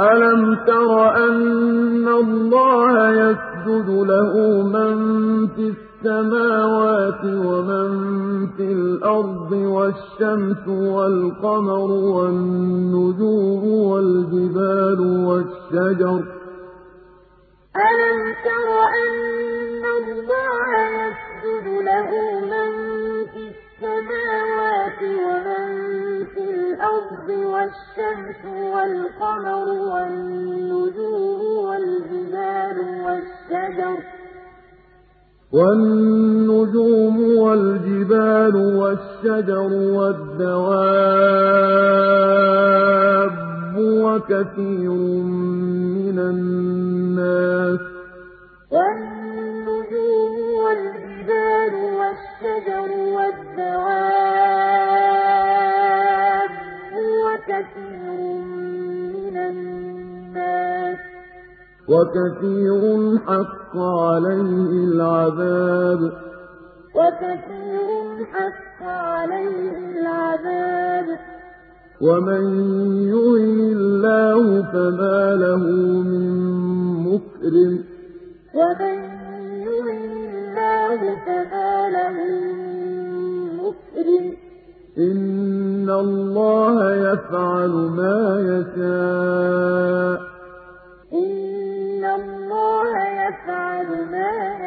أَلَمْ تَرَ أَنَّ اللَّهَ يَسْجُدُ لَهُ مَن فِي السَّمَاوَاتِ وَمَن فِي الْأَرْضِ وَالشَّمْسُ وَالْقَمَرُ وَالنُّجُومُ وَالْجِبَالُ وَالشَّجَرُ ۗ الْأَرْضِ وَالشَّمْسُ وَالْقَمَرُ وَالنُّجُومُ وَالْجِبَالُ وَالشَّجَرُ ۗ وَالنُّجُومُ وَالْجِبَالُ وَالشَّجَرُ وَالدَّوَابُّ وَكَثِيرٌ مِّنَ النَّاسِ ۖ وَالنُّجُومُ وَالْجِبَالُ وَالشَّجَرُ وَالدَّوَابُّ وَكَثِيرٌ مِّنَ النَّاسِ ۖ وَكَثِيرٌ حَقَّ عَلَيْهِ الْعَذَابُ ۗ. وَكَثِيرٌ حَقَّ عَلَيْهِ الْعَذَابُ ۗ. وَمَن يُهِنِ اللَّهُ فَمَا لَهُ مِن مُّكْرِمٍ ۚ. وَمَن إِنَّ اللَّهَ يَفْعَلُ مَا يَشَاءُ ۩ إِنَّ اللَّهَ يَفْعَلُ مَا يَشَاءُ